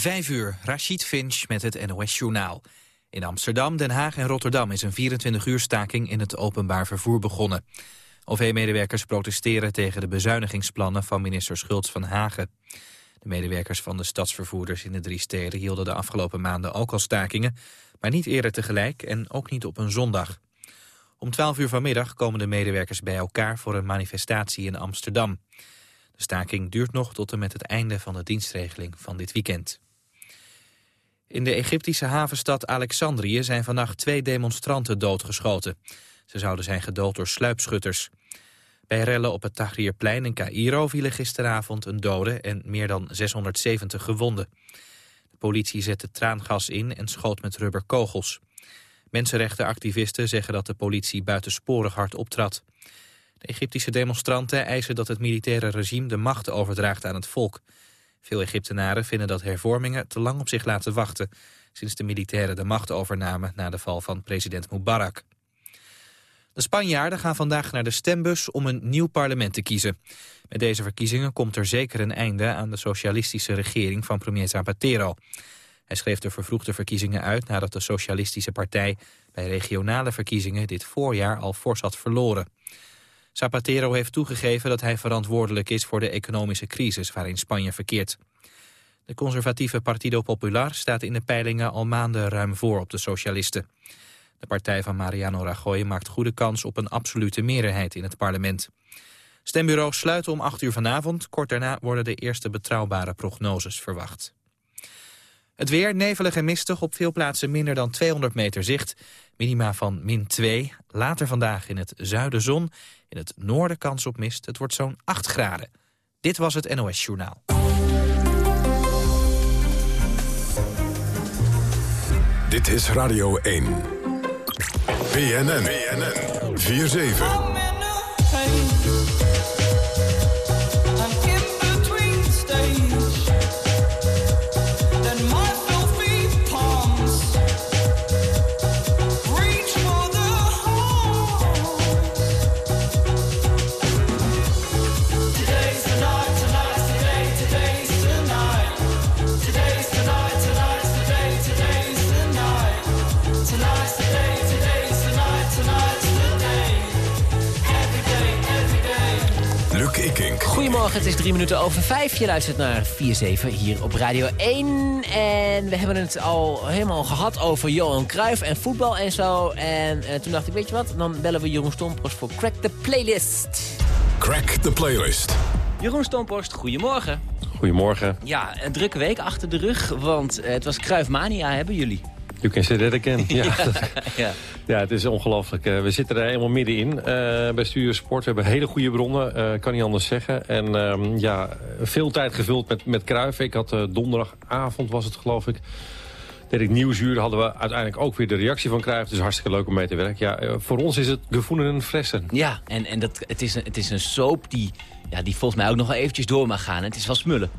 Vijf uur, Rashid Finch met het NOS-journaal. In Amsterdam, Den Haag en Rotterdam is een 24-uur staking in het openbaar vervoer begonnen. OV-medewerkers protesteren tegen de bezuinigingsplannen van minister Schultz van Hagen. De medewerkers van de stadsvervoerders in de drie steden hielden de afgelopen maanden ook al stakingen, maar niet eerder tegelijk en ook niet op een zondag. Om 12 uur vanmiddag komen de medewerkers bij elkaar voor een manifestatie in Amsterdam. De staking duurt nog tot en met het einde van de dienstregeling van dit weekend. In de Egyptische havenstad Alexandrië zijn vannacht twee demonstranten doodgeschoten. Ze zouden zijn gedood door sluipschutters. Bij rellen op het Tahrirplein in Cairo vielen gisteravond een dode en meer dan 670 gewonden. De politie zette traangas in en schoot met rubberkogels. Mensenrechtenactivisten zeggen dat de politie buitensporig hard optrad. De Egyptische demonstranten eisen dat het militaire regime de macht overdraagt aan het volk. Veel Egyptenaren vinden dat hervormingen te lang op zich laten wachten... sinds de militairen de macht overnamen na de val van president Mubarak. De Spanjaarden gaan vandaag naar de stembus om een nieuw parlement te kiezen. Met deze verkiezingen komt er zeker een einde aan de socialistische regering van premier Zapatero. Hij schreef de vervroegde verkiezingen uit nadat de Socialistische Partij bij regionale verkiezingen dit voorjaar al fors had verloren. Zapatero heeft toegegeven dat hij verantwoordelijk is voor de economische crisis waarin Spanje verkeert. De conservatieve Partido Popular staat in de peilingen al maanden ruim voor op de socialisten. De partij van Mariano Rajoy maakt goede kans op een absolute meerderheid in het parlement. Stembureaus sluiten om 8 uur vanavond. Kort daarna worden de eerste betrouwbare prognoses verwacht. Het weer nevelig en mistig, op veel plaatsen minder dan 200 meter zicht. Minima van min 2. Later vandaag in het zuiden zon, in het noorden kans op mist. Het wordt zo'n 8 graden. Dit was het NOS Journaal. Dit is Radio 1. BNN. BNN. 4-7. Goedemorgen, het is drie minuten over vijf. Je luistert naar 4-7 hier op Radio 1. En we hebben het al helemaal gehad over Johan Cruijff en voetbal en zo. En uh, toen dacht ik, weet je wat, dan bellen we Jeroen Stomporst voor Crack the Playlist. Crack the Playlist. Jeroen Stomporst, goedemorgen. Goedemorgen. Ja, een drukke week achter de rug, want uh, het was Cruijffmania, hebben jullie? You can say that again. Ja, ja. ja het is ongelooflijk. Uh, we zitten er helemaal middenin uh, bij Studio Sport. We hebben hele goede bronnen, uh, kan niet anders zeggen. En um, ja, veel tijd gevuld met, met Kruif. Ik had donderdagavond, was het geloof ik... deed ik Nieuwsuur, hadden we uiteindelijk ook weer de reactie van Cruijff. Dus hartstikke leuk om mee te werken. Ja, voor ons is het gevoelen en fressen. Ja, en, en dat, het, is een, het is een soap die, ja, die volgens mij ook nog wel eventjes door mag gaan. Het is wel smullen.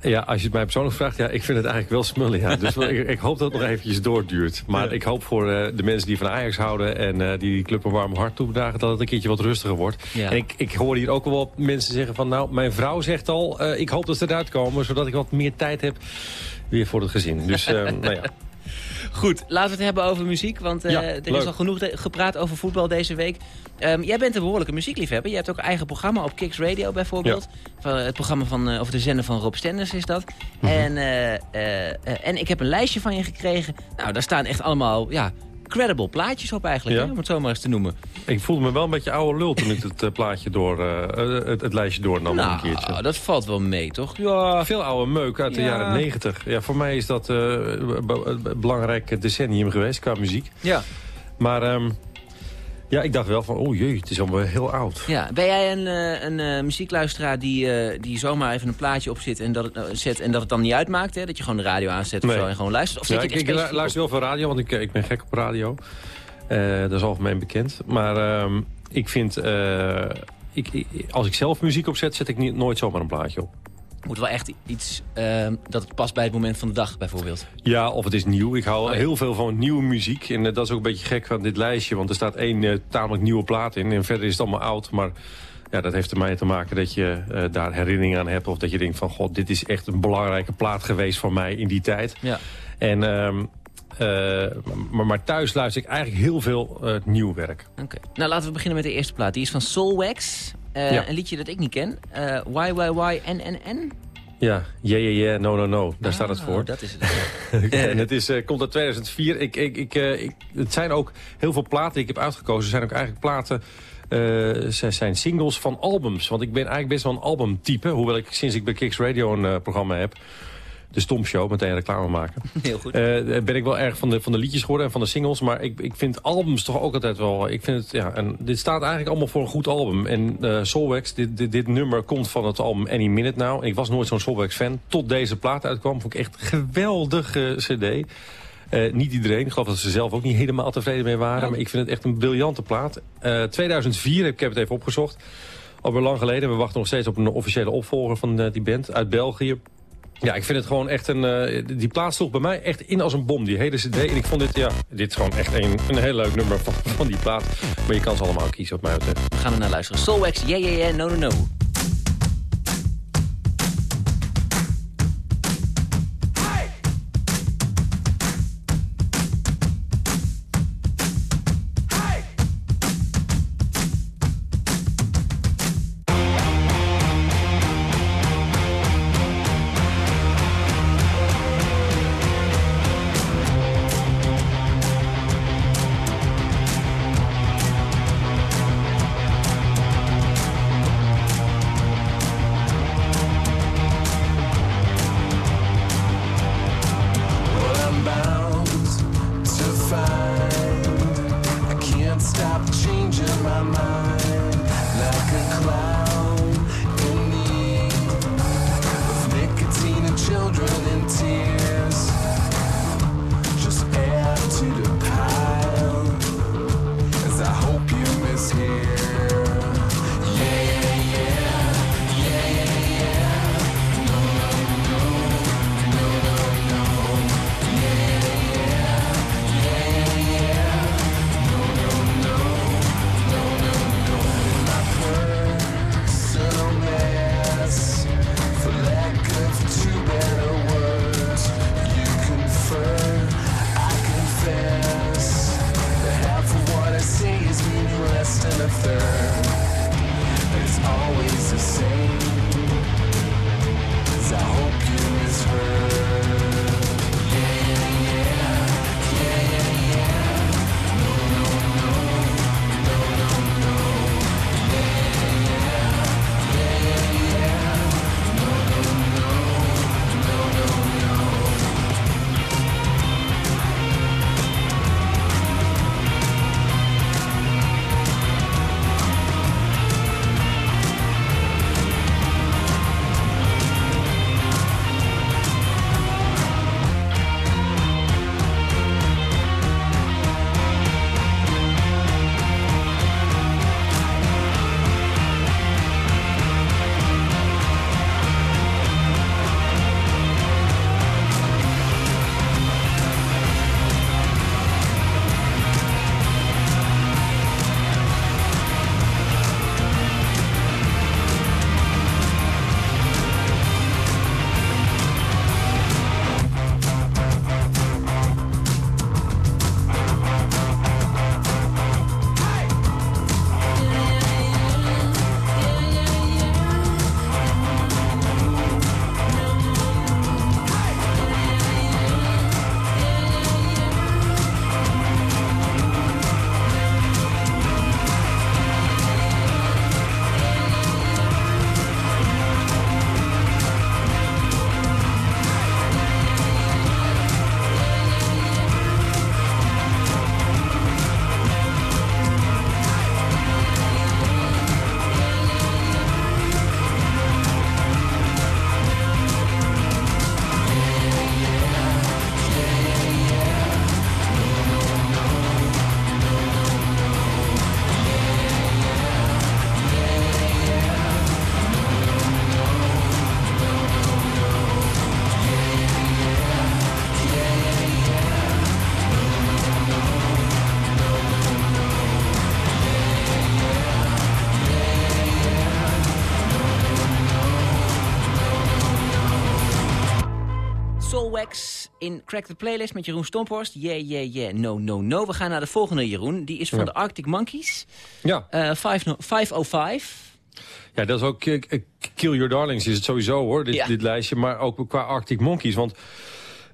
Ja, als je het mij persoonlijk vraagt, ja, ik vind het eigenlijk wel smullen. Ja. Dus ik, ik, hoop dat het nog eventjes doorduurt. Maar ik hoop voor uh, de mensen die van Ajax houden... en uh, die die club een warm hart toedragen... dat het een keertje wat rustiger wordt. Ja. En ik, ik hoor hier ook wel mensen zeggen van... nou, mijn vrouw zegt al, uh, ik hoop dat ze eruit komen... zodat ik wat meer tijd heb weer voor het gezin. Dus, nou ja. Goed, laten we het hebben over muziek. Want uh, ja, er leuk. is al genoeg gepraat over voetbal deze week. Um, jij bent een behoorlijke muziekliefhebber. Je hebt ook een eigen programma op Kicks Radio bijvoorbeeld. Van, het programma van, uh, of de zender van Rob Stenders is dat. Mhm. en, uh, en ik heb een lijstje van je gekregen. Nou, daar staan echt allemaal ja, credible plaatjes op eigenlijk, Ja. hè, om het zo maar eens te noemen. Ik voelde me wel een beetje oude lul toen ik het uh, plaatje door, uh, het, het, lijstje doornam nou, een keertje. dat valt wel mee, toch? Ja. Veel oude meuk uit de Ja. jaren negentig. Ja, voor mij is dat een belangrijk decennium geweest qua muziek. Ja. Maar um, ja, ik dacht wel van, oh jee, het is allemaal heel oud. Ja, ben jij een, uh, een uh, muziekluisteraar die, uh, die zomaar even een plaatje opzet en dat, het, zet en dat het dan niet uitmaakt? Hè? Dat je gewoon de radio aanzet of Nee. zo en gewoon luistert? Of zet Ja, je ik, ik luister wel veel radio, want ik, ik ben gek op radio. Uh, dat is algemeen bekend. Maar um, ik vind, ik, als ik zelf muziek opzet, zet ik niet, nooit zomaar een plaatje op. Moet wel echt iets uh, dat het past bij het moment van de dag, bijvoorbeeld. Ja, of het is nieuw. Ik hou Oh, ja. heel veel van nieuwe muziek. En uh, dat is ook een beetje gek van dit lijstje. Want er staat één uh, tamelijk nieuwe plaat in. En verder is het allemaal oud. Maar Ja, dat heeft ermee te maken dat je uh, daar herinneringen aan hebt... of dat je denkt van, god, dit is echt een belangrijke plaat geweest voor mij in die tijd. Ja. En, uh, maar, maar, thuis luister ik eigenlijk heel veel uh, nieuw werk. Oké. Nou, laten we beginnen met de eerste plaat. Die is van Soulwax. Ja. Een liedje dat ik niet ken. Why, why, why, n, n. Ja, yeah, yeah, yeah, no, no, no. Daar staat het voor. dat is het. en het is, uh, komt uit 2004. Ik, ik, ik, uh, ik, het zijn ook heel veel platen die ik heb uitgekozen. zijn ook eigenlijk platen... Uh, zijn singles van albums. Want ik ben eigenlijk best wel een albumtype. Hoewel ik sinds ik bij Kicks Radio een programma heb de Stomshow, meteen reclame maken. Heel goed. Uh, ben ik wel erg van de, van de liedjes geworden en van de singles. Maar ik, ik vind albums toch ook altijd wel... Ik vind het, ja, en dit staat eigenlijk allemaal voor een goed album. En uh, Soulwax, dit, dit, dit, nummer komt van het album Any Minute Now. Ik was nooit zo'n Soulwax-fan. Tot deze plaat uitkwam, vond ik echt een geweldige cd. Uh, niet iedereen. Ik geloof dat ze zelf ook niet helemaal tevreden mee waren. Maar ik vind het echt een briljante plaat. 2004, ik heb het even opgezocht. Alweer lang geleden. We wachten nog steeds op een officiële opvolger van die band uit België. Ja, ik vind het gewoon echt een... Uh, die plaat sloeg bij mij echt in als een bom, die hele cd. En ik vond dit, ja, dit is gewoon echt een, een heel leuk nummer van, van die plaat. Maar je kan ze allemaal kiezen op mij betreft. We gaan er naar luisteren. Soulwax, yeah, yeah, yeah, no, no, no. In Crack the Playlist met Jeroen Stomphorst. Yeah, yeah, yeah, no, no, no. We gaan naar de volgende, Jeroen. Die is van Ja. de Arctic Monkeys. Ja. Eh, 505. Ja, dat is ook eh, eh, Kill Your Darlings is het sowieso hoor, dit, Ja. dit lijstje. Maar ook qua Arctic Monkeys. Want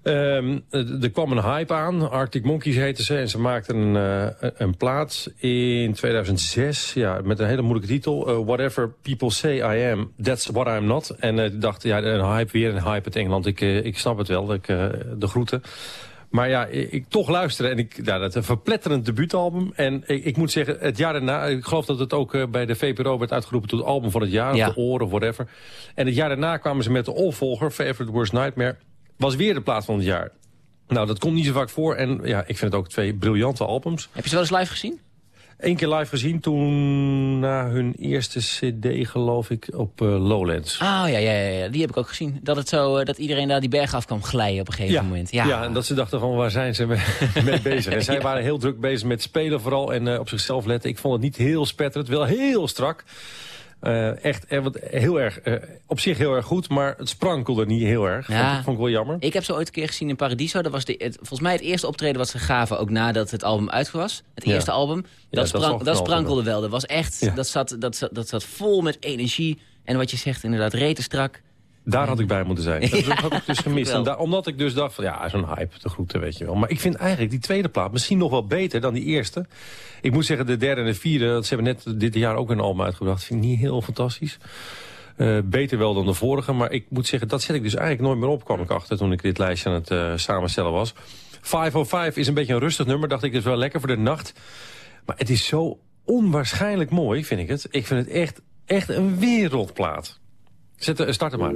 ehm, eh, er kwam een hype aan. Arctic Monkeys heten ze. En ze maakten een, eh, een plaat in 2006. Ja, met een hele moeilijke titel. eh, Whatever People Say I Am, That's What I'm Not. En eh, ik dacht, ja, een hype, weer een hype uit Engeland. Ik, ik snap het wel, ik, de groeten. Maar ja, ik, toch luisteren. En ik, ja, dat een verpletterend debuutalbum. En ik, ik moet zeggen, het jaar daarna... Ik geloof dat het ook bij de VPRO werd uitgeroepen tot album van het jaar. Ja. Of de oren, of whatever. En het jaar daarna kwamen ze met de opvolger, Favorite Worst Nightmare. Was weer de plaat van het jaar. Nou, dat komt niet zo vaak voor. En ja, ik vind het ook twee briljante albums. Heb je ze wel eens live gezien? Eén keer live gezien toen na hun eerste cd, geloof ik, op eh, Lowlands. Oh ja, ja, ja, die heb ik ook gezien. Dat, het zo, eh, dat iedereen daar die berg af kwam glijden op een gegeven moment. Ja, ja, en dat ze dachten van waar zijn ze mee, mee bezig. En zij waren heel druk bezig met spelen vooral en eh, op zichzelf letten. Ik vond het niet heel spetterend, wel heel strak. Eh, echt eh, wat, heel erg, eh, op zich heel erg goed, maar het sprankelde niet heel erg. Ja. Vond, ik- vond ik wel jammer. Ik heb ze ooit een keer gezien in Paradiso. Dat was de, het, volgens mij het eerste optreden wat ze gaven, ook nadat het album uit was. Het Ja. eerste album. Dat, dat sprank- sprankelde wel. Dat was echt, dat, zat, dat, zat, dat zat vol met energie. En wat je zegt, inderdaad, reten strak. Daar had ik bij moeten zijn. Dat Ja, heb ik dus gemist. En da- omdat ik dus dacht van ja, zo'n hype, de groeten, weet je wel. Maar ik vind eigenlijk die tweede plaat misschien nog wel beter dan die eerste. Ik moet zeggen, de derde en de vierde, ze hebben net dit jaar ook een album uitgebracht. Vind ik niet heel fantastisch. Eh, beter wel dan de vorige, maar ik moet zeggen, dat zet ik dus eigenlijk nooit meer op, kwam ik achter toen ik dit lijstje aan het eh, samenstellen was. 505 is een beetje een rustig nummer, dacht ik, is wel lekker voor de nacht. Maar het is zo onwaarschijnlijk mooi, vind ik het. Ik vind het echt, echt een wereldplaat. Zet, eh, start hem maar.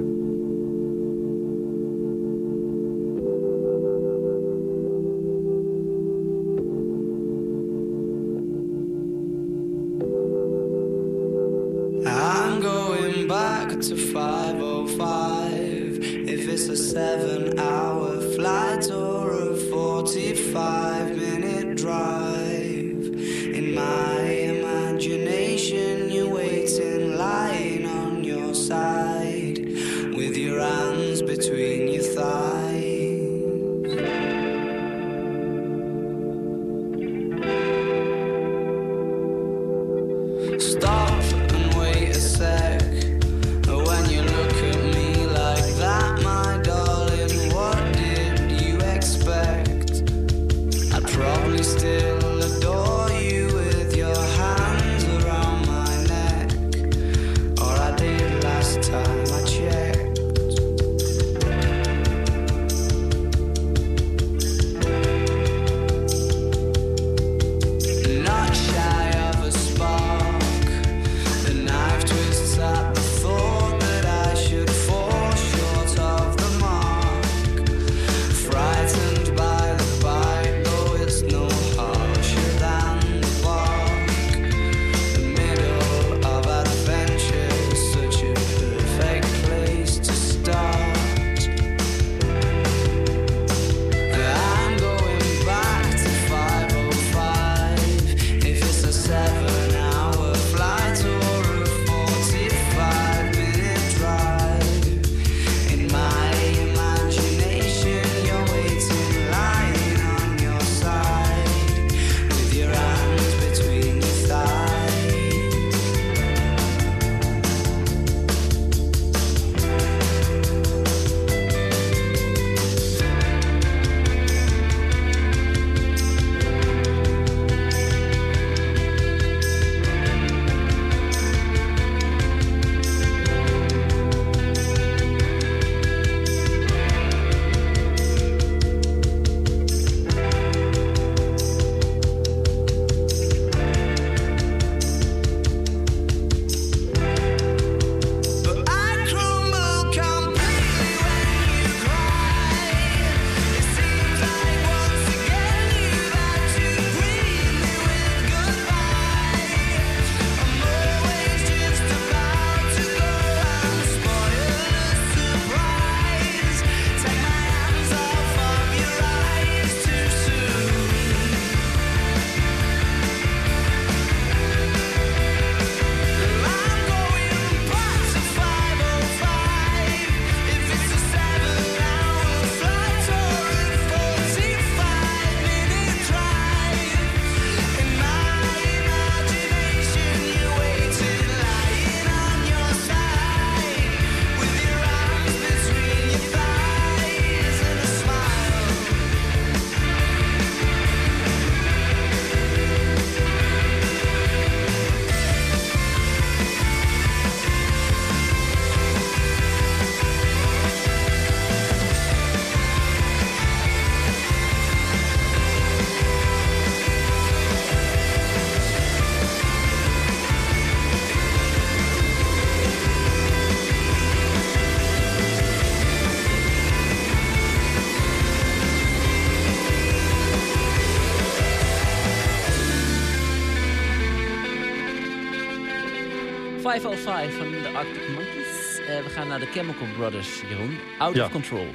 505 van de Arctic Monkeys. Eh, we gaan naar de Chemical Brothers, Jeroen. Out Ja. of Control.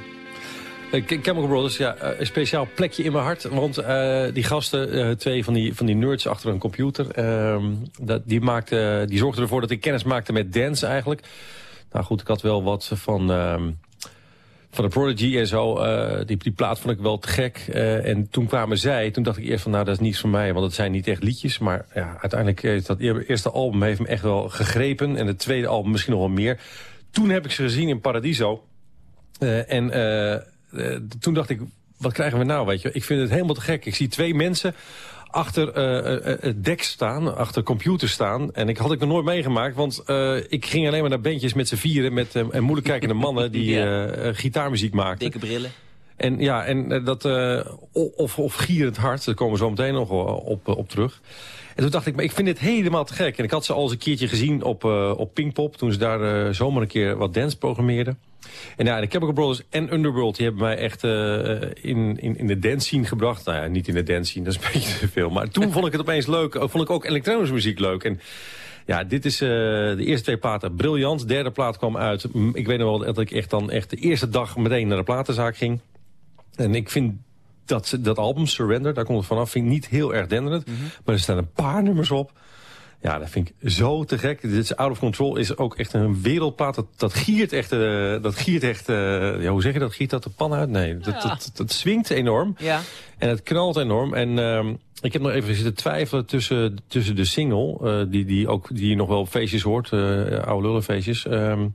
Eh, Ch- Chemical Brothers, ja, eh, een speciaal plekje in mijn hart. Want die gasten, twee van die, van die nerds achter een computer... ehm, dat, die, maakte, die zorgden ervoor dat ik kennis maakte met dance eigenlijk. Nou goed, ik had wel wat van... van de Prodigy en zo, eh, die, die plaat vond ik wel te gek. Eh, en toen kwamen zij, toen dacht ik eerst van nou dat is niets voor mij, want het zijn niet echt liedjes. Maar ja, uiteindelijk heeft dat eer- eerste album heeft me echt wel gegrepen. En het tweede album misschien nog wel meer. Toen heb ik ze gezien in Paradiso. Eh, en eh, eh, toen dacht ik, wat krijgen we nou, weet je? Ik vind het helemaal te gek. Ik zie twee mensen achter eh, eh, het dek staan, achter computers staan. En ik had ik nog nooit meegemaakt, want eh, ik ging alleen maar naar bandjes met z'n vieren... met eh, en moeilijk kijkende mannen die Ja. eh, eh, gitaarmuziek maakten. Dikke brillen. En ja, en eh, dat, eh, of, of gierend hart, daar komen we zo meteen nog eh, op, eh, op terug. En toen dacht ik, maar ik vind dit helemaal te gek. En ik had ze al eens een keertje gezien op, eh, op Pinkpop... toen ze daar eh, zomaar een keer wat dance programmeerden. En ja, de Chemical Brothers en Underworld... die hebben mij echt eh, in, in, in de dance scene gebracht. Nou ja, niet in de dance scene, dat is een beetje te veel. Maar toen vond ik het opeens leuk. eh, Vond ik ook elektronische muziek leuk. En ja, dit is eh, de eerste twee platen briljant. De derde plaat kwam uit. Mm, Ik weet nog wel dat ik echt dan echt de eerste dag meteen naar de platenzaak ging. En ik vind dat, dat album, Surrender, daar komt het vanaf, vind ik niet heel erg denderend. Maar er staan een paar nummers op. Ja, dat vind ik zo te gek. Dit is Out of Control is ook echt een wereldplaat. Dat, dat giert echt, eh, dat giert echt eh, ja, hoe zeg je dat? Giert dat de pan uit? Nee, dat, Ja. dat, dat, swingt enorm. Ja. En het knalt enorm. En ehm, ik heb nog even zitten twijfelen tussen, tussen de single... eh, die, die, ook, die je nog wel op feestjes hoort, oude lullenfeestjes. Ehm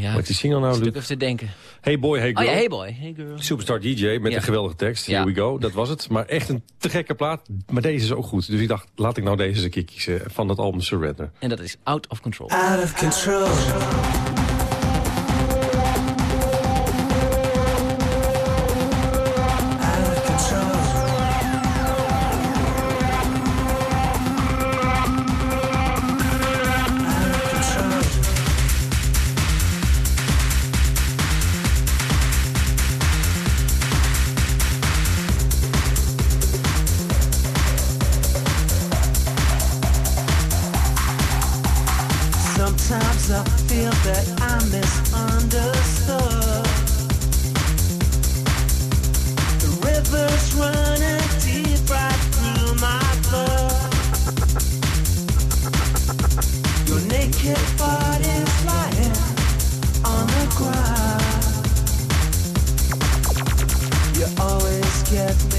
Ja, wat is die single nou, stuk Luc? even te denken. Hey Boy, Hey Oh Girl. ja, hey boy. Hey girl. Superstar DJ met Ja. een geweldige tekst. Ja. Here we go, dat was het. Maar echt een te gekke plaat. Maar deze is ook goed. Dus ik dacht, laat ik nou deze eens een keer kiezen van dat album Surrender. En dat is Out of Control. Out of control. Get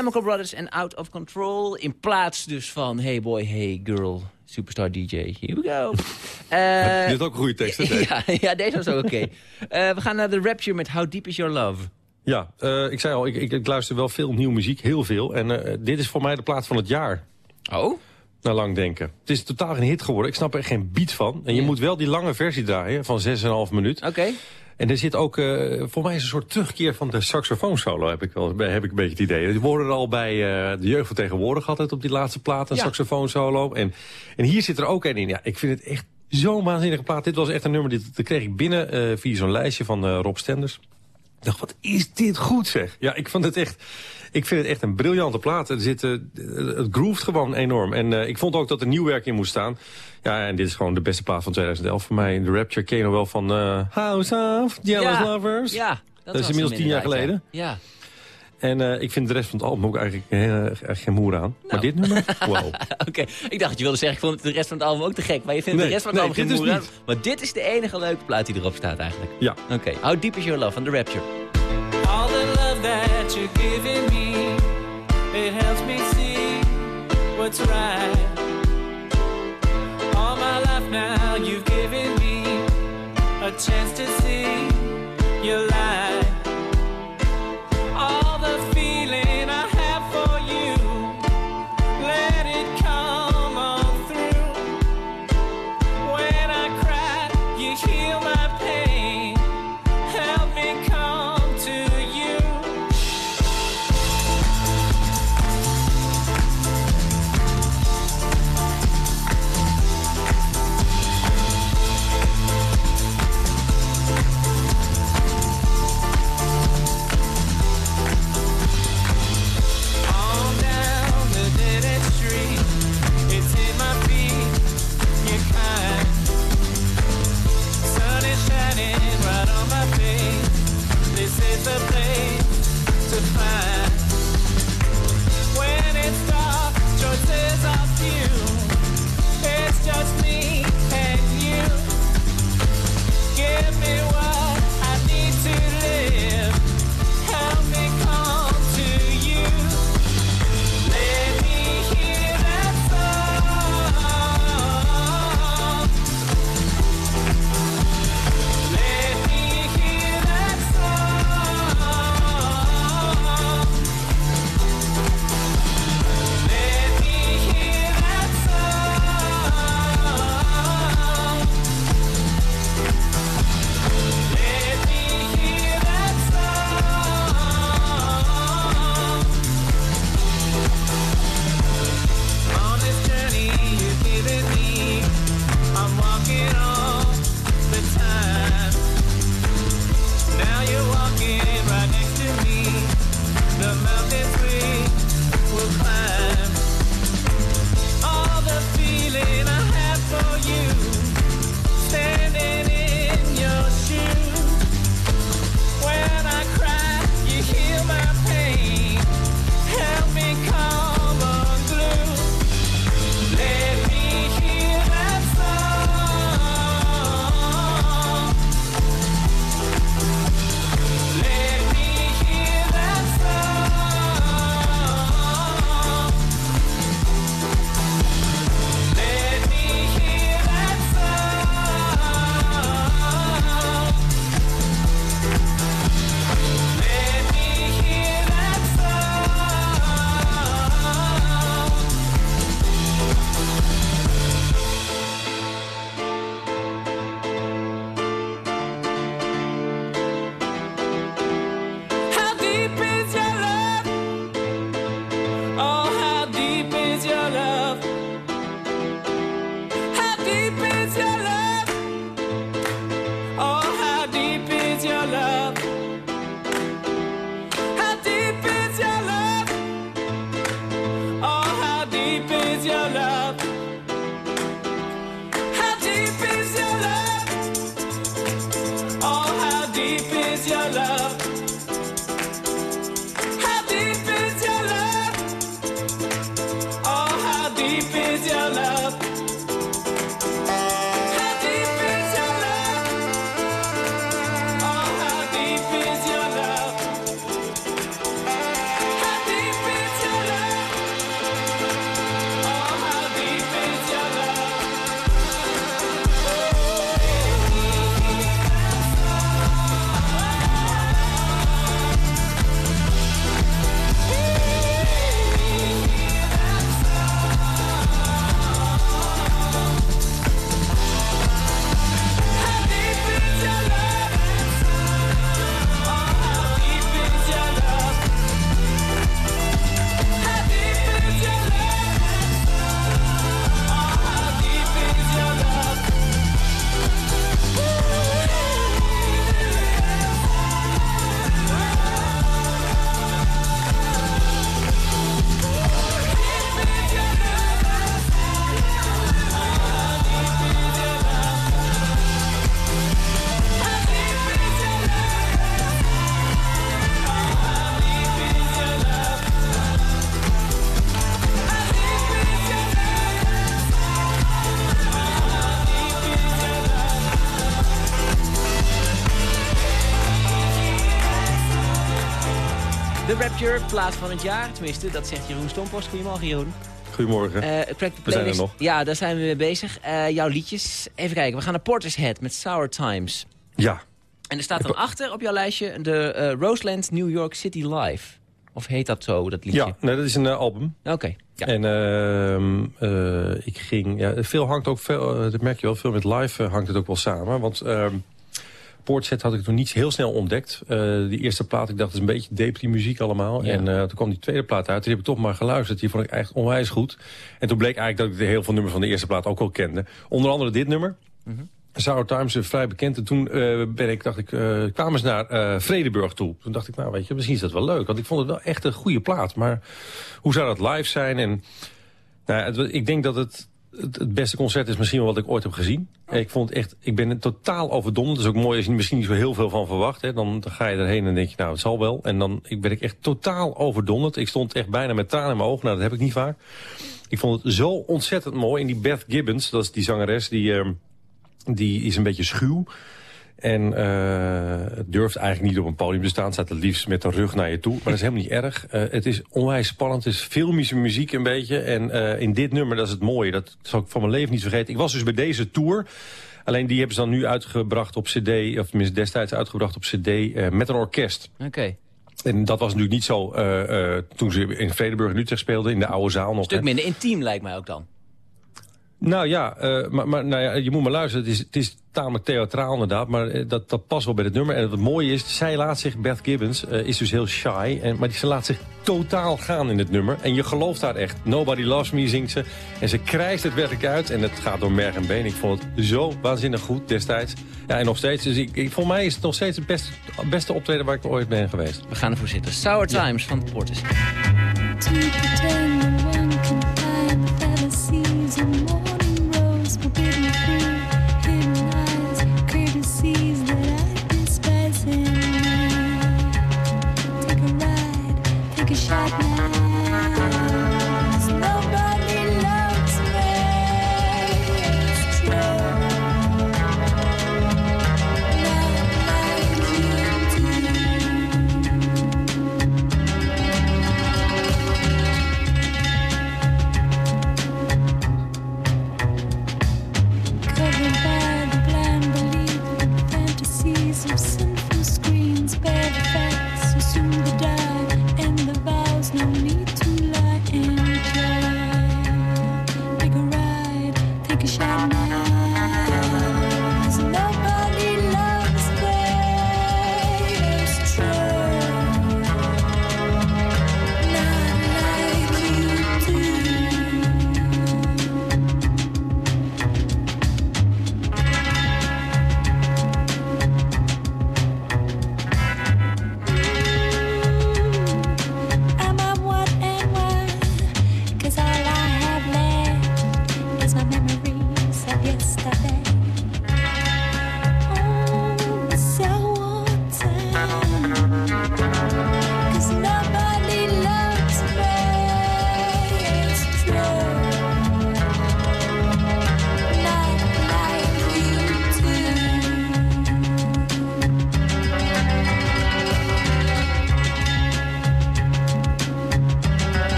Chemical Brothers en Out of Control. In plaats dus van Hey Boy, Hey Girl, Superstar DJ. Here we go. Uh, Dit is ook een goede tekst, hè? ja, ja, deze was ook oké. Okay. Uh, we gaan naar The Rapture met How Deep Is Your Love. Ja, uh, ik zei al, ik, ik, ik, luister wel veel nieuwe muziek, heel veel. En dit is voor mij de plaat van het jaar. Oh? Na lang denken. Het is totaal geen hit geworden. Ik snap er geen beat van. En je moet wel die lange versie draaien van 6,5 minuut. Oké. Okay. En er zit ook, uh, voor mij is een soort terugkeer van de saxofoonsolo, heb ik, wel, heb ik een beetje het idee. Die worden er al bij uh, de jeugd van tegenwoordig altijd op die laatste plaat, een ja. saxofoonsolo. En, en hier zit er ook een in. Ja, ik vind het echt zo'n waanzinnige plaat. Dit was echt een nummer, dit, dat kreeg ik binnen uh, via zo'n lijstje van Rob Stenders. Ik dacht, wat is dit goed zeg. Ja, ik vond het echt... Ik vind het echt een briljante plaat. Er zit, uh, het groeft gewoon enorm. En uh, ik vond ook dat er nieuw werk in moest staan. Ja, en dit is gewoon de beste plaat van 2011 voor mij. The Rapture ken je nog wel van uh, House of Jealous ja, Lovers. Ja, dat, dat is inmiddels tien jaar geleden. Ja. ja. En uh, ik vind de rest van het album ook eigenlijk uh, geen moer aan. Nou. Maar dit nummer, wow. Oké, okay. ik dacht dat je wilde zeggen, ik vond de rest van het album ook te gek. Maar je vindt nee, de rest van het nee, album geen moer aan. Maar dit is de enige leuke plaat die erop staat eigenlijk. Ja. Oké, okay. How Deep Is Your Love van The Rapture. All the love that you're giving me It helps me see what's right All my life now you've given me A chance to see your light van het jaar. Tenminste, dat zegt Jeroen Stompost. Goedemorgen, Jeroen. Goedemorgen. Uh, we zijn er nog. Ja, daar zijn we mee bezig. Uh, jouw liedjes. Even kijken, we gaan naar Portishead met Sour Times. Ja. En er staat dan achter op jouw lijstje de uh, Roseland New York City Live. Of heet dat zo, dat liedje? Ja, nee, dat is een album. Oké. ja. En ehm, ik ging... Ja, veel hangt ook veel... dat merk je wel, veel met live hangt het ook wel samen. Want... Portset had ik toen niet heel snel ontdekt. Uh, die eerste plaat, ik dacht, is een beetje depri muziek allemaal. En uh, toen kwam die tweede plaat uit. Die heb ik toch maar geluisterd. Die vond ik echt onwijs goed. En toen bleek eigenlijk dat ik de heel veel nummers van de eerste plaat ook al kende. Onder andere dit nummer. Mm -hmm. Sour Times is vrij bekend. En toen uh, ben ik, dacht ik, kwamen ze naar Vredeburg toe. Toen dacht ik, nou weet je, misschien is dat wel leuk. Want ik vond het wel echt een goede plaat. Maar hoe zou dat live zijn? En nou, het, ik denk dat het het, beste concert is misschien wel wat ik ooit heb gezien. Ik, vond echt, ik ben totaal overdonderd. Het is ook mooi als je er misschien niet zo heel veel van verwacht. Hè. Dan, dan ga je erheen en denk je, nou, het zal wel. En dan ik ben ik echt totaal overdonderd. Ik stond echt bijna met tranen in mijn ogen. Nou, dat heb ik niet vaak. Ik vond het zo ontzettend mooi. En die Beth Gibbons, dat is die zangeres, die, uh, die is een beetje schuw. En uh, durft eigenlijk niet op een podium te staan. Staat het liefst met de rug naar je toe. Maar dat is helemaal niet erg. Uh, het is onwijs spannend. Het is filmische muziek een beetje. En uh, in dit nummer, dat is het mooie. Dat zal ik van mijn leven niet vergeten. Ik was dus bij deze tour. Alleen die hebben ze dan nu uitgebracht op cd. Of tenminste destijds uitgebracht op cd met een orkest. Oké. Okay. En dat was natuurlijk niet zo toen ze in Vredeburg en Utrecht speelden. In de oude zaal nog. Een stuk minder intiem lijkt mij ook dan. Nou ja, uh, maar, maar nou ja, je moet maar luisteren. Het is, het is tamelijk theatraal inderdaad, maar dat, dat past wel bij het nummer. En het mooie is, zij laat zich, Beth Gibbons, uh, is dus heel shy. En, maar ze laat zich totaal gaan in het nummer. En je gelooft haar echt. Nobody Loves Me zingt ze. En ze krijgt het werkelijk uit. En het gaat door merg en been. Ik vond het zo waanzinnig goed destijds. Ja, en nog steeds. Dus ik, ik, voor mij is het nog steeds het beste, beste optreden waar ik ooit ben geweest. We gaan ervoor zitten. Sour Times ja. van Portis.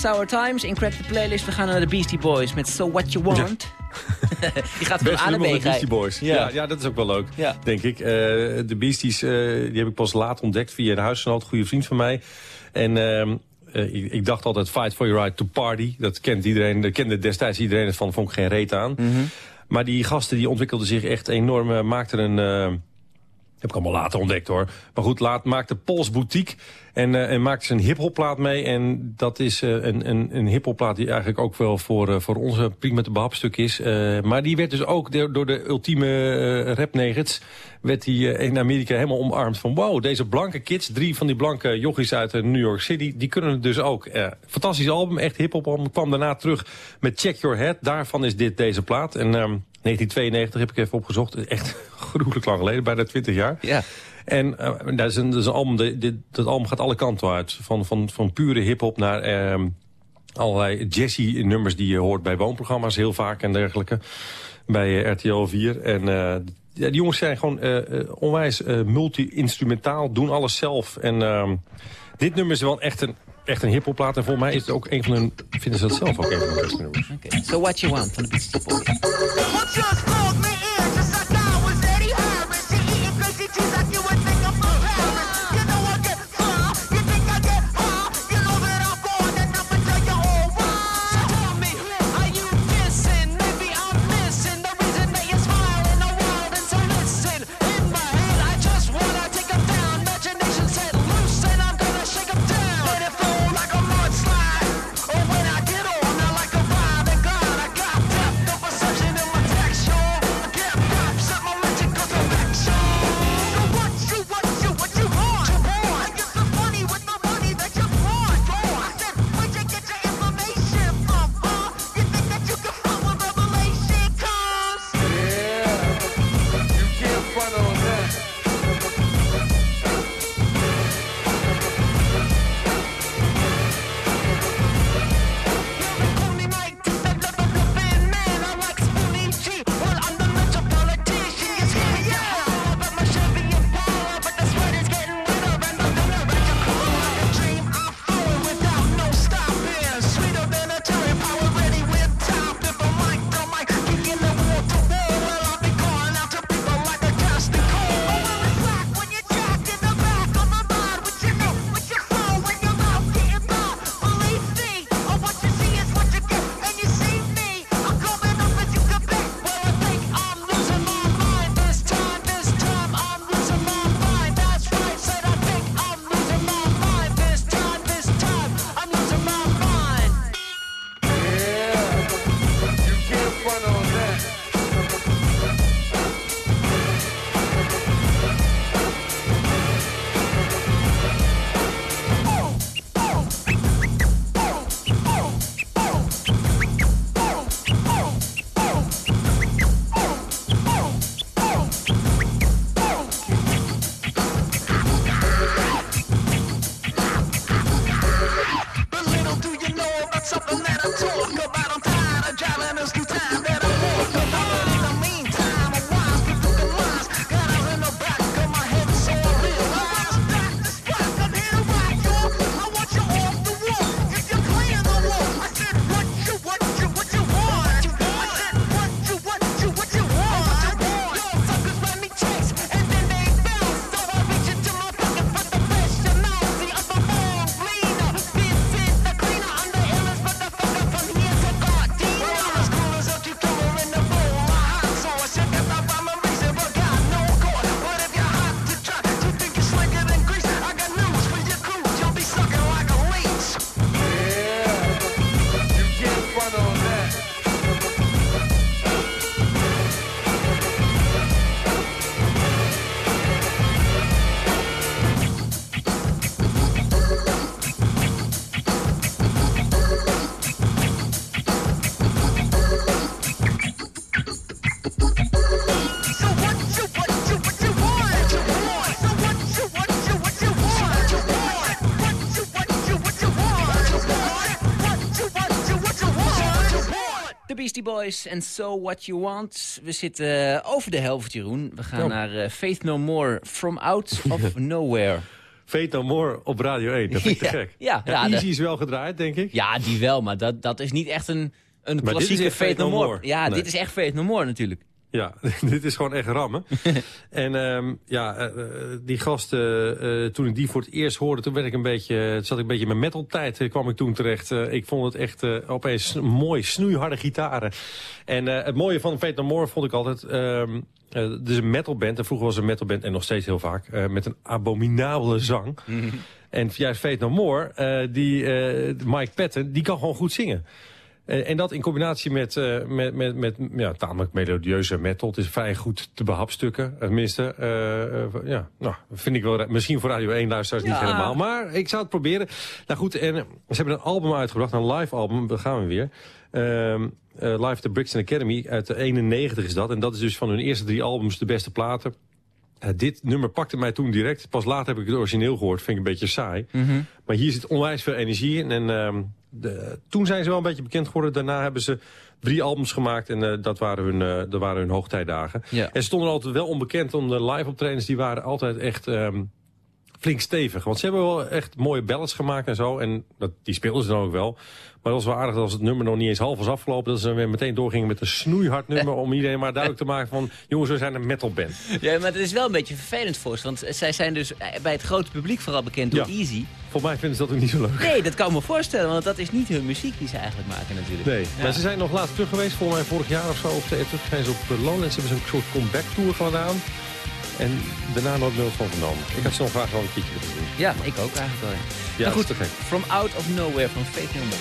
Sour Times in Crack the Playlist. We gaan naar de Beastie Boys met So What You Want. Die gaat van A naar B. de Beastie Boys. Ja. Ja. Ja, dat is ook wel leuk, Ja. denk ik. Eh, de Beasties eh, die heb ik pas laat ontdekt via een huisgenoot, een goede vriend van mij. En ehm, eh, ik, ik dacht altijd, fight for your right to party. Dat kent iedereen, dat kende destijds iedereen, dat van vond ik geen reet aan. Maar die gasten die ontwikkelden zich echt enorm, maakten een... heb ik allemaal later ontdekt hoor. Maar goed, laat, maakte Pols Boutique en, eh, en maakte ze een hiphopplaat mee. En dat is eh, een, een, een hiphopplaat die eigenlijk ook wel voor, eh, voor onze prima te behapstuk is. Maar die werd dus ook door, de ultieme uh, rapneggets... werd die in Amerika helemaal omarmd van... wow, deze blanke kids, drie van die blanke jochies uit New York City... die kunnen het dus ook. Fantastisch album, echt hiphop album. kwam daarna terug met Check Your Head. Daarvan is dit deze plaat. En... ehm, 1992 heb ik even opgezocht. Echt gruwelijk lang geleden, bijna 20 jaar. Ja. En eh, dat, is een, dat is een album, dit, dit- dat album gaat alle kanten uit. Van, van, van pure hip-hop naar ehm, allerlei jazzy-nummers die je hoort bij woonprogramma's heel vaak en dergelijke. Bij eh, RTL 4. En eh, ja, die jongens zijn gewoon onwijs multi-instrumentaal, doen alles zelf. En ehm, dit nummer is wel echt een, echt een hiphopplaat. En volgens mij is het ook een van hun, vinden ze dat zelf ook een van hun beste nummers. Oké. So What You Want van de Beastie Boys. Boys en So What You Want. We zitten over de helft, Jeroen. We gaan Ja. naar eh, Faith No More, From Out of Nowhere. Fate No More op Radio 1. Dat vind ik Ja, te gek. ja, ja, Easy de- is wel gedraaid, denk ik. Ja, die wel, maar dat, dat is niet echt een, een klassieke Fate No More. More. Ja, Nee. dit is echt Fate No More natuurlijk. Ja, dit is gewoon echt rammen. en ehm, ja, eh, eh, die gasten, eh, toen ik die voor het eerst hoorde... toen werd ik een beetje, zat ik een beetje in mijn metal tijd eh, kwam ik toen terecht. Ik vond het echt opeens mooi, snoeiharde gitaren. En het mooie van Fate No More vond ik altijd... eh, het is een metalband, en vroeger was het een metalband... en nog steeds heel vaak, met een abominabele zang. En juist Fate No More, die, Mike Patton, die kan gewoon goed zingen. En dat in combinatie met, eh, met, met, met ja, tamelijk melodieuze metal. Het is vrij goed te behapstukken, tenminste. eh, ja, nou, vind ik wel, misschien voor Radio 1 luisteraars niet helemaal. Maar ik zou het proberen. Nou goed, en, ze hebben een album uitgebracht, een live album, daar gaan we weer. Ehm, eh, live the Brixton Academy, uit de 91 is dat. En dat is dus van hun eerste drie albums de beste platen. Dit nummer pakte mij toen direct. Pas later heb ik het origineel gehoord. Vind ik een beetje saai. Maar hier zit onwijs veel energie in. En ehm, de, toen zijn ze wel een beetje bekend geworden. Daarna hebben ze drie albums gemaakt. En eh, dat, waren hun, eh, dat waren hun hoogtijdagen. Ja. En ze stonden altijd wel onbekend. Om de live optredens die waren altijd echt... ehm, flink stevig. Want ze hebben wel echt mooie ballads gemaakt en zo. En dat, die speelden ze dan ook wel. Maar dat was wel aardig dat als het nummer nog niet eens half was afgelopen... dat ze weer meteen doorgingen met een snoeihard nummer... om iedereen maar duidelijk te maken van... jongens, we zijn een metalband. Ja, maar het is wel een beetje vervelend voor ze. Want zij zijn dus eh, bij het grote publiek vooral bekend door Ja. Easy. Volgens mij vinden ze dat ook niet zo leuk. Nee, dat kan ik me voorstellen, want dat is niet hun muziek die ze eigenlijk maken natuurlijk. Nee, Ja. maar ze zijn nog laatst terug geweest. Volgens mij vorig jaar of zo. Of terug zijn ze op eh, Lowlands. Ze hebben ze een soort comeback tour gedaan. En daarna nooit meer van genomen. Ik had ze nog graag wel een keertje willen zien. Ja, ik ook eigenlijk wel. Ja, dat goed, is te gek. From Out of Nowhere van Faith No More.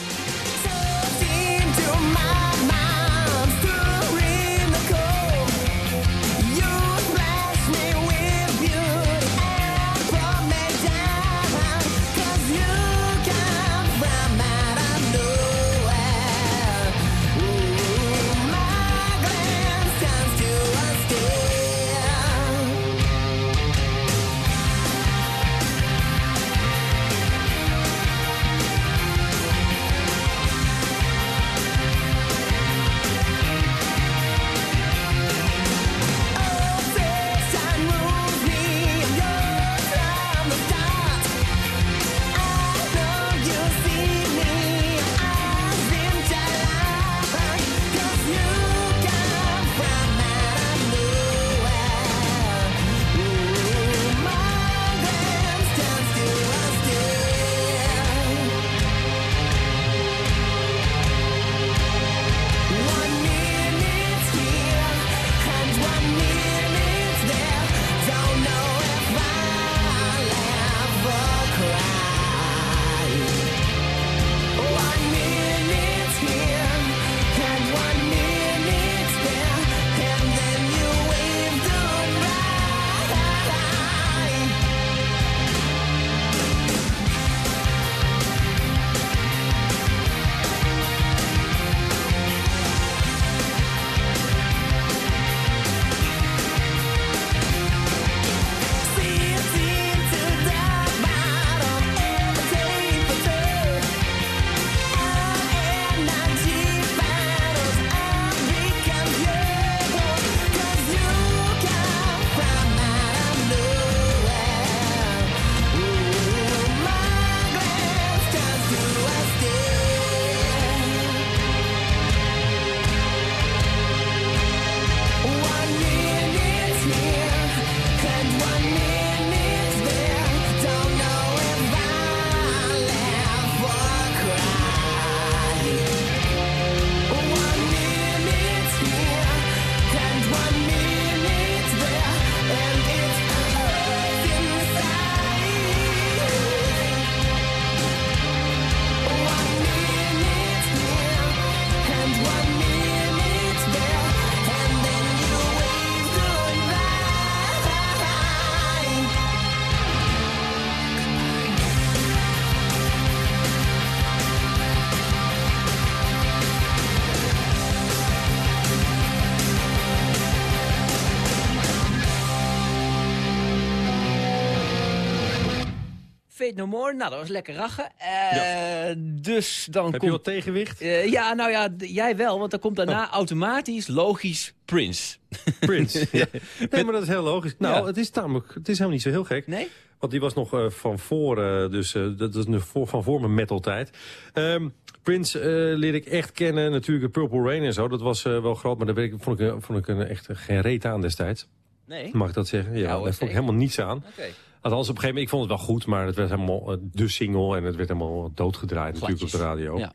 No More. Nou, dat was lekker lachen. Eh, Dus dan Heb je wat tegenwicht? Eh, ja, nou ja, jij wel, want dan komt daarna automatisch, logisch, Prince. Prince. ja. Nee, maar dat is heel logisch. Nou, Ja. het is namelijk, het is helemaal niet zo heel gek. Nee? Want die was nog eh, van voor, dus dat is nu voor, van voor mijn metaltijd. Ehm Prince eh leer ik echt kennen, natuurlijk Purple Rain en zo. Dat was wel groot, maar daar ik, vond ik, vond ik een, echt geen reet aan destijds. Nee? Mag ik dat zeggen? Ja, Ja, daar vond ik helemaal niets aan. Oké. Althans, op een gegeven moment, ik vond het wel goed, maar het werd helemaal eh, de single en het werd helemaal doodgedraaid natuurlijk op de radio. Ja.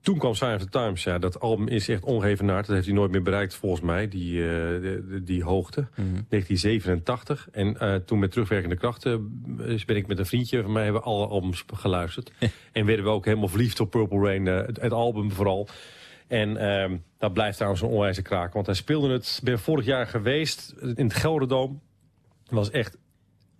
Toen kwam Sign of the Times. Ja, dat album is echt ongeëvenaard. Dat heeft hij nooit meer bereikt volgens mij, die, eh, de- die hoogte. Mhm. 1987. En eh, toen met terugwerkende krachten ben ik met een vriendje van mij... hebben we alle albums geluisterd. en werden we ook helemaal verliefd op Purple Rain. het, het album vooral. En ehm, dat blijft trouwens een onwijze kraak. Want hij speelde het, ben vorig jaar geweest in het Gelderdoom. Het was echt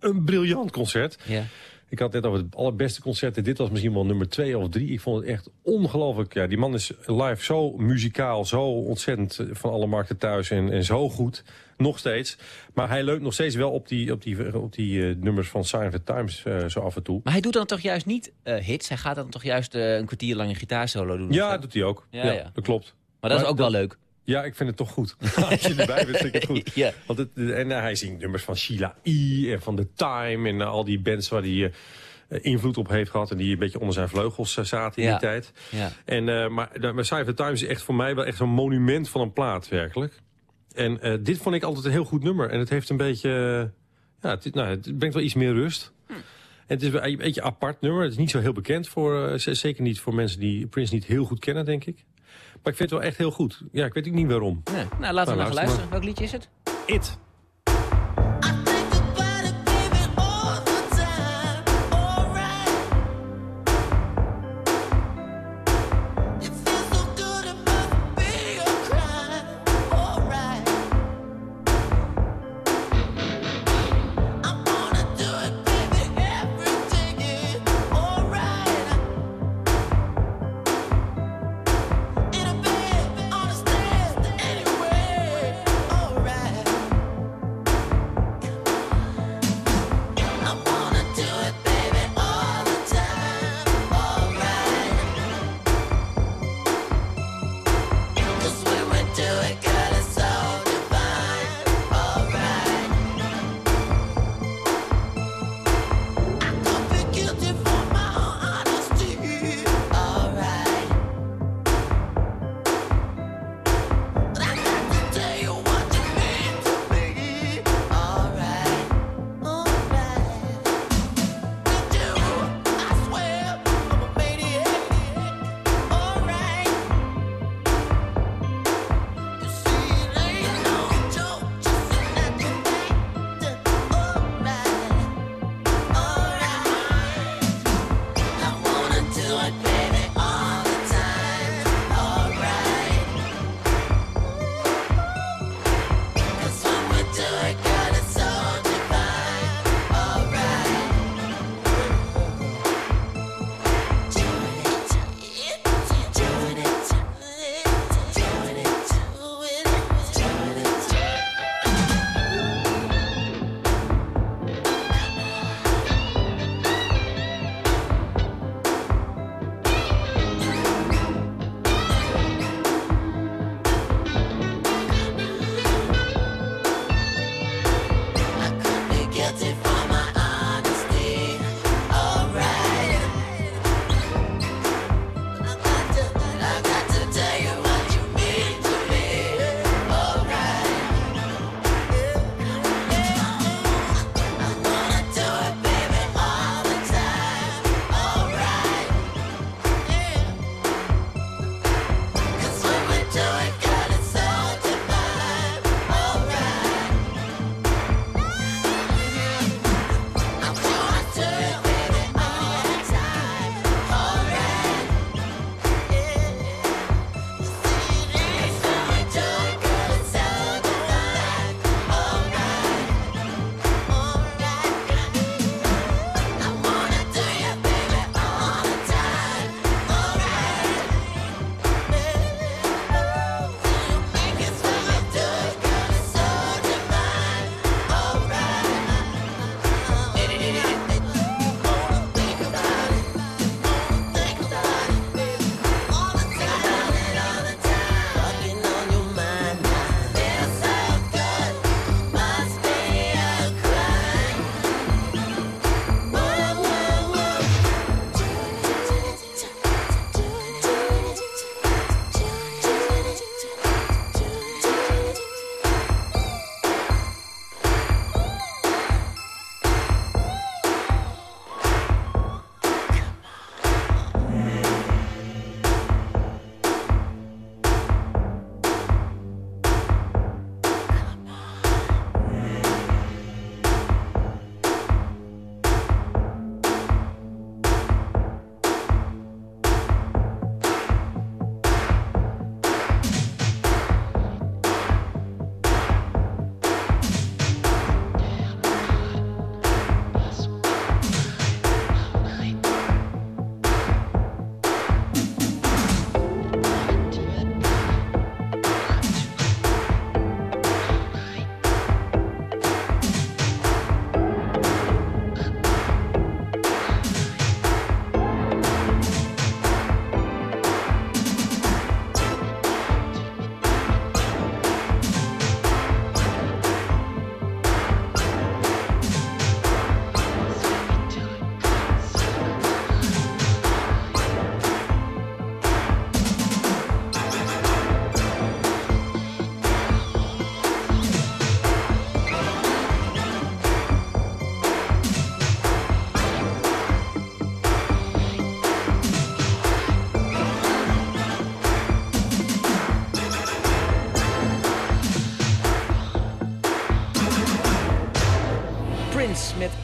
een briljant concert. Ja. Ik had net over het allerbeste concert. Dit was misschien wel nummer twee of drie. Ik vond het echt ongelooflijk. Ja, die man is live zo muzikaal, zo ontzettend van alle markten thuis en, en zo goed. Nog steeds. Maar hij leunt nog steeds wel op die, op die, op die eh, nummers van Sign of the Times eh, zo af en toe. Maar hij doet dan toch juist niet eh, hits? Hij gaat dan toch juist een kwartier lang een gitaarsolo doen? Ja, dat doet hij ook. Ja, Ja, ja. dat klopt. Maar dat is ook wel leuk. Ja, ik vind het toch goed. Als je erbij bent, vind ik het goed. Ja. Want het, en eh, hij zingt nummers van Sheila E. en van The Time... en eh, al die bands waar hij eh, invloed op heeft gehad... en die een beetje onder zijn vleugels zaten in Ja. die tijd. Ja. En, eh, maar de- maar Cypher Times is echt voor mij wel echt een monument van een plaat, werkelijk. En eh, dit vond ik altijd een heel goed nummer. En het heeft een beetje... ja, het, nou, het brengt wel iets meer rust. Hm. En het is een beetje een apart nummer. Het is niet zo heel bekend voor... eh, zeker niet voor mensen die Prince niet heel goed kennen, denk ik. Maar ik vind het wel echt heel goed. Ja, ik weet ook niet waarom. Ja. Nou, laten we Nou, nog luister luisteren. Welk liedje is het? It.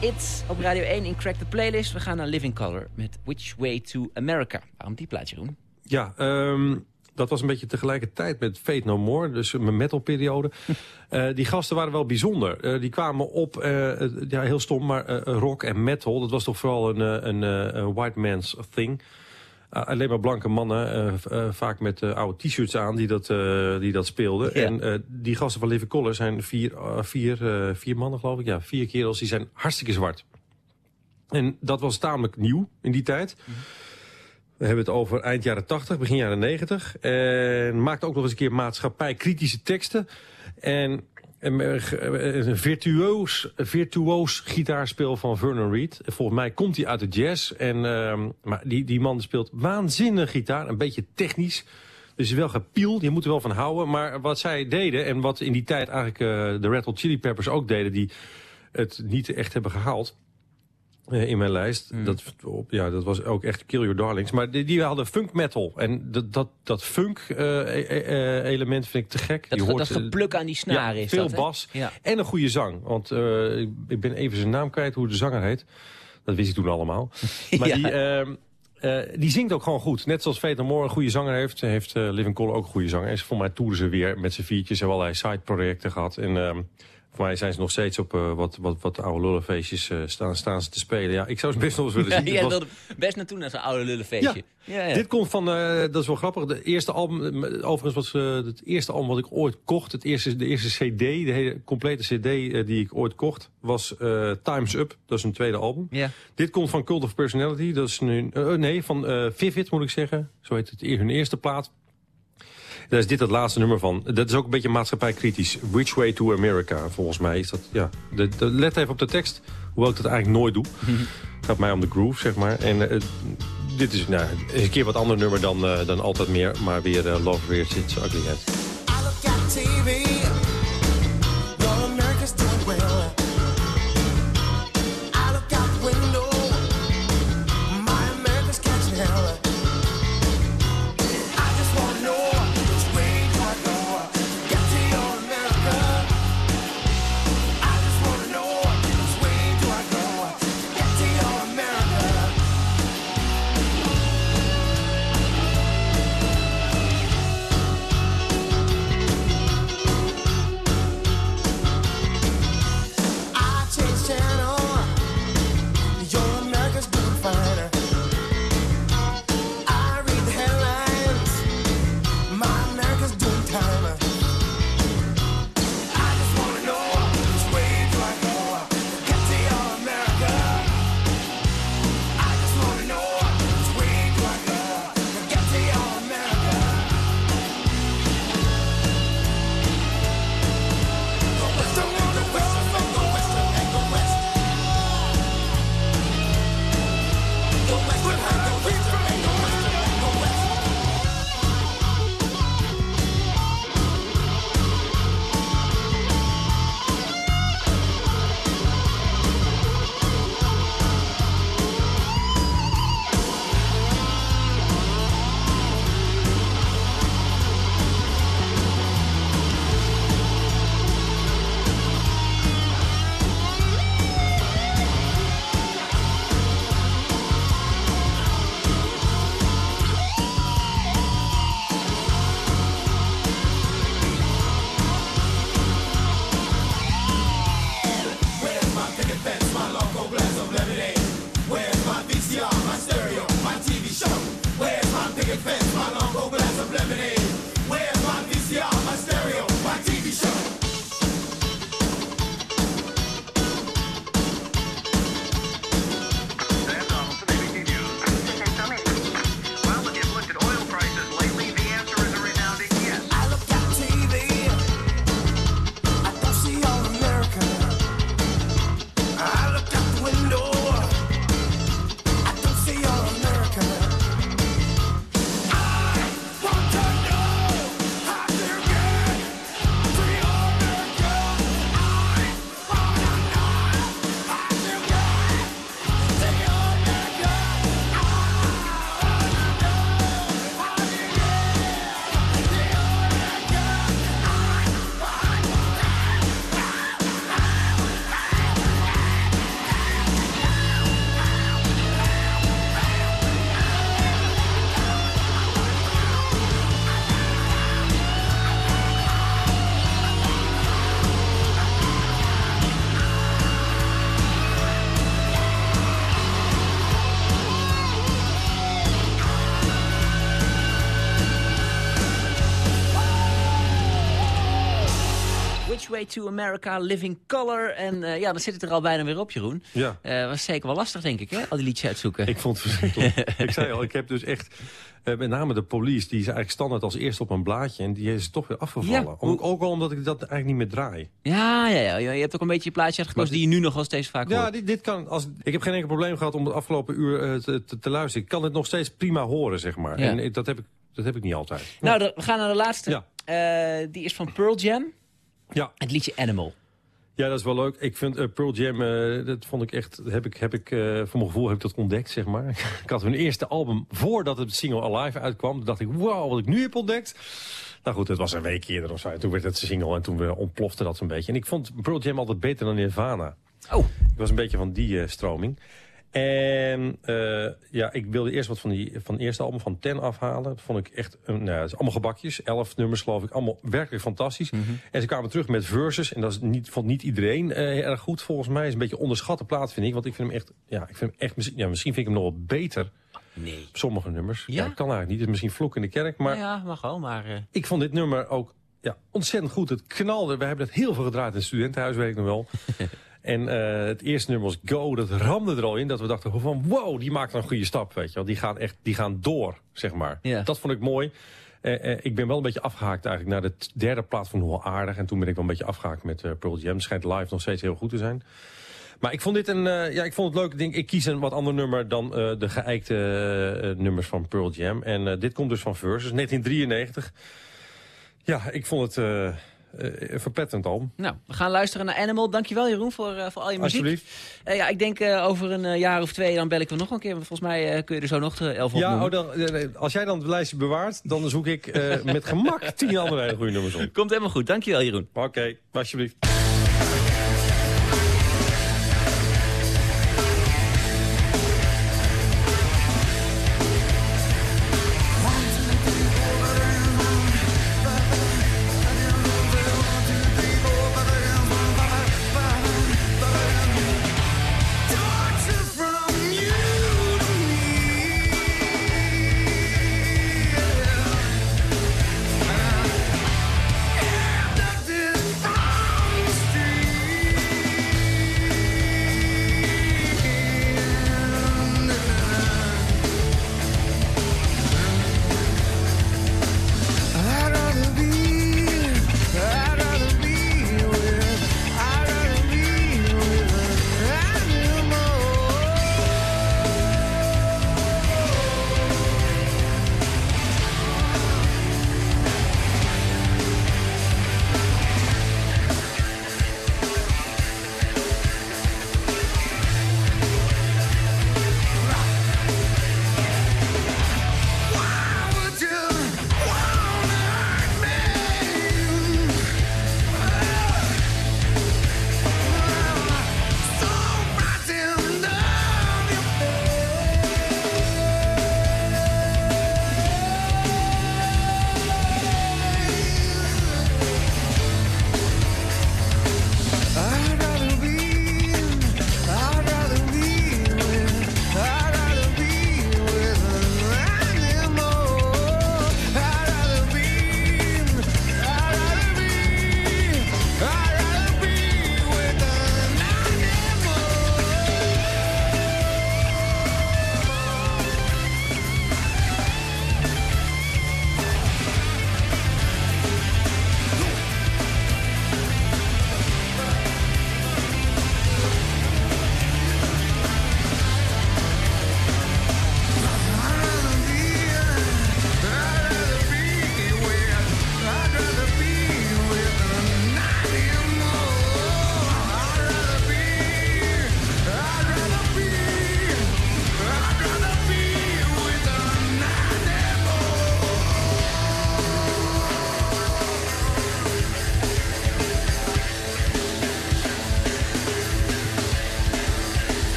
It op Radio 1 in Crack the Playlist. We gaan naar Living Color met Which Way to America. Waarom die plaatje doen? Ja, ehm, dat was een beetje tegelijkertijd met Fate No More, dus mijn metalperiode. Eh die gasten waren wel bijzonder. Eh, die kwamen op, eh, ja, heel stom, maar rock en metal, dat was toch vooral een, een, een white man's thing. Uh, alleen maar blanke mannen, eh, eh, vaak met eh, oude t-shirts aan, die dat, die dat speelden. En die gasten van Living Color zijn vier, eh, vier, vier mannen, geloof ik. Ja, vier kerels, die zijn hartstikke zwart. En dat was tamelijk nieuw in die tijd. We hebben het over eind jaren 80, begin jaren 90. En maakte ook nog eens een keer maatschappij-kritische teksten. En een virtuoos, een virtuoos gitaarspel van Vernon Reed. Volgens mij komt hij uit de jazz. En, ehm, maar die, die man speelt waanzinnig gitaar. Een beetje technisch. Dus wel gepield, je moet er wel van houden. Maar wat zij deden, en wat in die tijd eigenlijk eh, de Red Chili Peppers ook deden... die het niet echt hebben gehaald eh, in mijn lijst. Dat, op, ja, dat was ook echt Kill Your Darlings. Maar die, die hadden funk metal. En dat, dat, dat funk eh, eh, eh, element vind ik te gek. Dat, Je hoort, dat eh, gepluk aan die snaren ja, is veel dat, bas Ja. en een goede zang. Want eh, ik- ben even zijn naam kwijt, hoe de zanger heet. Dat wist ik toen allemaal. Maar Ja. die, ehm, eh, die zingt ook gewoon goed. Net zoals Fate No More een goede zanger heeft, heeft eh, Living Colour ook een goede zanger. En voor mij toeren ze weer met z'n viertjes. Ze hebben allerlei side-projecten gehad. En ehm, voor mij zijn ze nog steeds op eh, wat, wat, wat oude lullenfeestjes eh, staan, staan ze te spelen. Ja, ik zou ze best nog eens willen zien. Jij was- wilde best naartoe naar zo'n oude lullenfeestje. Ja, ja. dit komt van, eh, dat is wel grappig. De eerste album, overigens was het eerste album wat ik ooit kocht. Het eerste, de eerste cd, de hele complete cd die ik ooit kocht, was Time's Up. Dat is een tweede album. Ja. Dit komt van Cult of Personality. Dat is nu, eh, nee, van Vivid moet ik zeggen. Zo heet het, hun eerste plaat. Daar is dit het laatste nummer van. Dat is ook een beetje maatschappijkritisch. Which Way to America, volgens mij is dat. Ja, de, de- let even op de tekst, hoewel ik dat eigenlijk nooit doe. Het gaat mij om de groove, zeg maar. En eh, dit is nou, is een keer wat ander nummer dan, eh, dan altijd meer. Maar weer eh, Love Weird It's Ugly Head. I look at TV. To America, Living Color. En eh, ja, dan zit het er al bijna weer op, Jeroen. Ja. Eh was zeker wel lastig, denk ik, hè? Al die liedjes uitzoeken. Ik vond het verschrikkelijk. ik zei al, ik heb dus echt... eh, met name de police, die is eigenlijk standaard als eerste op een blaadje. En die is toch weer afgevallen. Ja. Om- ook al omdat ik dat eigenlijk niet meer draai. Ja, ja, ja, je hebt ook een beetje je plaatje uitgekozen die je nu nog wel steeds vaak Ja, hoort. dit, dit kan, als, ik heb geen enkel probleem gehad om het afgelopen uur te, te, te luisteren. Ik kan het nog steeds prima horen, zeg maar. Ja. En ik- dat heb ik, dat heb ik niet altijd. Nou, de- we gaan naar de laatste. Ja. Die is van Pearl Jam. Ja. Het liedje Animal. Ja, dat is wel leuk. Ik vind eh, Pearl Jam, eh, dat vond ik echt, heb ik, heb ik, eh, voor mijn gevoel heb ik dat ontdekt, zeg maar. ik had hun eerste album voordat het single Alive uitkwam. Toen dacht ik, wow, wat ik nu heb ontdekt. Nou goed, het was een week eerder of zo. En Toen werd het single en toen ontplofte dat zo'n beetje. En ik vond Pearl Jam altijd beter dan Nirvana. Oh. Ik was een beetje van die stroming. En eh, ja, ik wilde eerst wat van, die, van het eerste album van Ten afhalen. Dat vond ik echt, een, nou, ja, het is allemaal gebakjes. Elf nummers geloof ik, allemaal werkelijk fantastisch. En ze kwamen terug met Versus. En dat is niet, vond niet iedereen eh, erg goed volgens mij. is een beetje onderschatte plaat vind ik. Want ik vind hem echt, ja, ik vind hem echt misschien, ja, misschien vind ik hem nog wel beter. Nee. op Sommige nummers. Ja? Ja? kan eigenlijk niet. Het is misschien vloek in de kerk. Maar Ja, mag wel, maar... eh, ik vond dit nummer ook ja, ontzettend goed. Het knalde. We hebben het heel veel gedraaid in het studentenhuis, weet ik nog wel. en eh, het eerste nummer was Go. Dat ramde er al in. Dat we dachten van wow, die maakt een goede stap. Weet je wel. Die gaan echt die gaan door, zeg maar. Ja. Dat vond ik mooi. Eh, eh, ik ben wel een beetje afgehaakt eigenlijk naar de derde plaat van Hoe Aardig. En toen ben ik wel een beetje afgehaakt met Pearl Jam. Schijnt live nog steeds heel goed te zijn. Maar ik vond dit een, ja, ik vond het leuk. Ik denk, ik kies een wat ander nummer dan de geëikte nummers van Pearl Jam. En dit komt dus van Versus, 1993. Ja, ik vond het eh verpletterend album. Nou, we gaan luisteren naar Animal. Dankjewel Jeroen voor, eh, voor al je muziek. Alsjeblieft. Eh, ja, ik denk over een jaar of twee, dan bel ik wel nog een keer. Want volgens mij kun je er zo nog elf op Ja, oh, dan, als jij dan het lijstje bewaart, dan zoek ik met gemak tien andere hele goede nummers op. Komt helemaal goed. Dankjewel Jeroen. Oké, alsjeblieft.